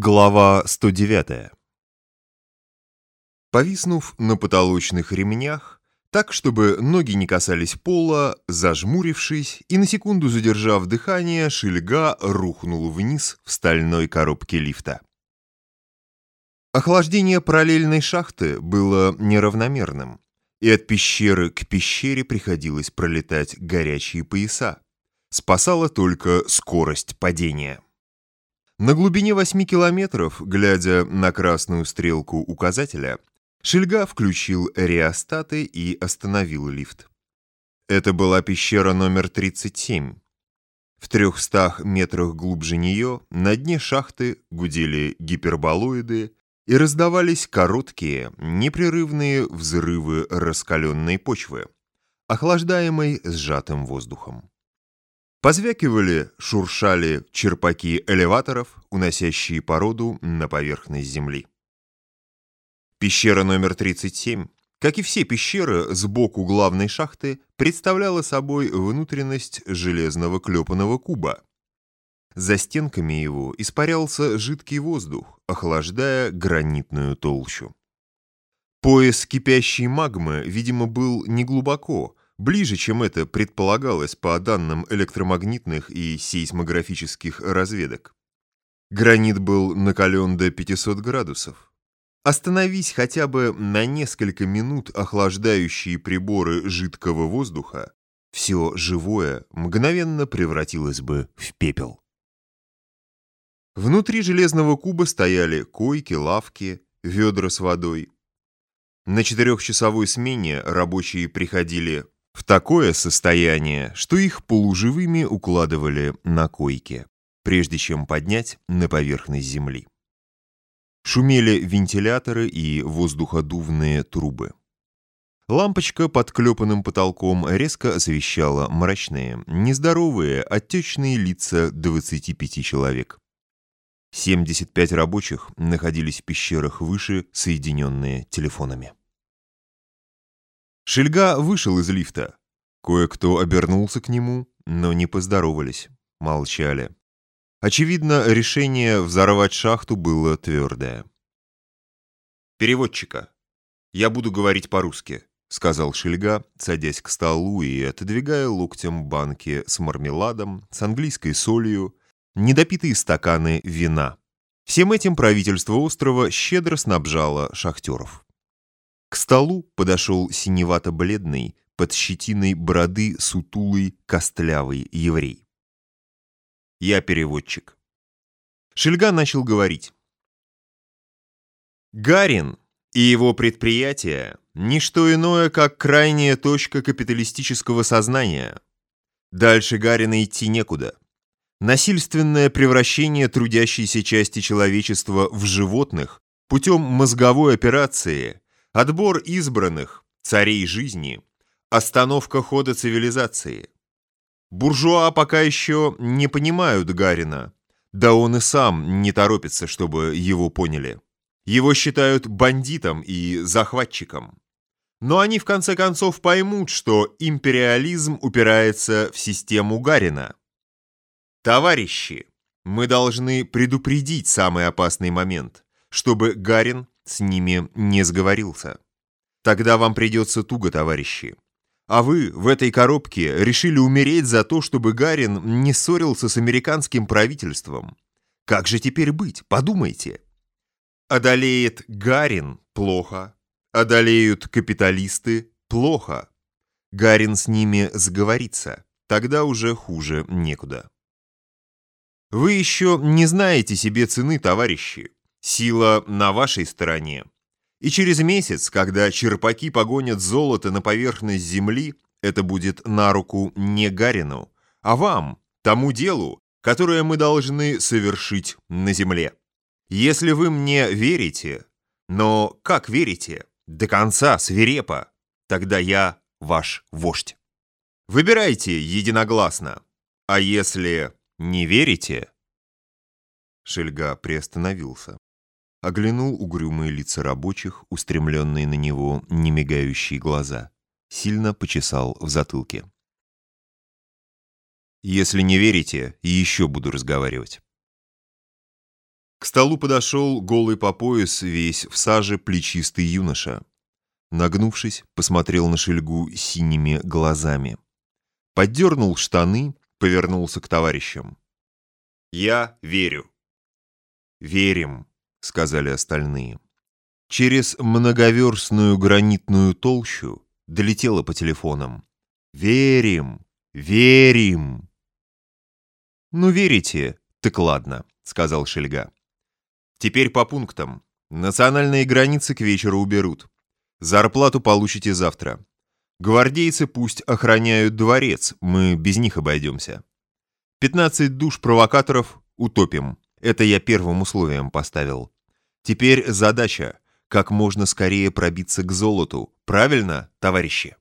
Глава 109 Повиснув на потолочных ремнях, так, чтобы ноги не касались пола, зажмурившись и на секунду задержав дыхание, Шельга рухнул вниз в стальной коробке лифта. Охлаждение параллельной шахты было неравномерным, и от пещеры к пещере приходилось пролетать горячие пояса. Спасала только скорость падения. На глубине 8 километров, глядя на красную стрелку указателя, Шельга включил реостаты и остановил лифт. Это была пещера номер 37. В 300 метрах глубже нее на дне шахты гудели гиперболоиды и раздавались короткие, непрерывные взрывы раскаленной почвы, охлаждаемой сжатым воздухом. Позвякивали, шуршали черпаки элеваторов, уносящие породу на поверхность земли. Пещера номер 37, как и все пещеры сбоку главной шахты, представляла собой внутренность железного клепанного куба. За стенками его испарялся жидкий воздух, охлаждая гранитную толщу. Пояс кипящей магмы, видимо, был неглубоко, ближе, чем это предполагалось по данным электромагнитных и сейсмографических разведок. Гранит был накален до 500 градусов. Остановись хотя бы на несколько минут охлаждающие приборы жидкого воздуха, все живое мгновенно превратилось бы в пепел. Внутри железного куба стояли койки, лавки, ведра с водой. На четырехчасовой смене рабочие приходили такое состояние, что их полуживыми укладывали на койке, прежде чем поднять на поверхность земли. Шумели вентиляторы и воздуходувные трубы. Лампочка под клепанным потолком резко освещала мрачные, нездоровые, отечные лица 25 человек. 75 рабочих находились в пещерах выше, соединенные телефонами. Шельга вышел из лифта. Кое-кто обернулся к нему, но не поздоровались, молчали. Очевидно, решение взорвать шахту было твердое. «Переводчика. Я буду говорить по-русски», — сказал Шельга, садясь к столу и отодвигая локтем банки с мармеладом, с английской солью, недопитые стаканы вина. Всем этим правительство острова щедро снабжало шахтеров. К столу подошел синевато-бледный, под щетиной бороды сутулый, костлявый еврей. Я переводчик. Шельга начал говорить. Гарин и его предприятие – ничто иное, как крайняя точка капиталистического сознания. Дальше Гарина идти некуда. Насильственное превращение трудящейся части человечества в животных путем мозговой операции – Отбор избранных, царей жизни, остановка хода цивилизации. Буржуа пока еще не понимают Гарина, да он и сам не торопится, чтобы его поняли. Его считают бандитом и захватчиком. Но они в конце концов поймут, что империализм упирается в систему Гарина. Товарищи, мы должны предупредить самый опасный момент, чтобы Гарин с ними не сговорился. Тогда вам придется туго, товарищи. А вы в этой коробке решили умереть за то, чтобы Гарин не ссорился с американским правительством. Как же теперь быть? Подумайте. Одолеет Гарин – плохо. Одолеют капиталисты – плохо. Гарин с ними сговорится. Тогда уже хуже некуда. Вы еще не знаете себе цены, товарищи. Сила на вашей стороне. И через месяц, когда черпаки погонят золото на поверхность земли, это будет на руку не Гарину, а вам, тому делу, которое мы должны совершить на земле. Если вы мне верите, но как верите, до конца свирепо, тогда я ваш вождь. Выбирайте единогласно, а если не верите... Шельга приостановился оглянул угрюмые лица рабочих, устремленные на него немигающие глаза, сильно почесал в затылке. «Если не верите, еще буду разговаривать». К столу подошел голый по пояс, весь в саже плечистый юноша. Нагнувшись, посмотрел на Шельгу синими глазами. Поддернул штаны, повернулся к товарищам. «Я верю». «Верим», — сказали остальные. Через многоверстную гранитную толщу долетело по телефонам. «Верим! Верим!» «Ну, верите? Так ладно», — сказал Шельга. «Теперь по пунктам. Национальные границы к вечеру уберут. Зарплату получите завтра. Гвардейцы пусть охраняют дворец, мы без них обойдемся. 15 душ провокаторов утопим. Это я первым условием поставил. Теперь задача — как можно скорее пробиться к золоту. Правильно, товарищи?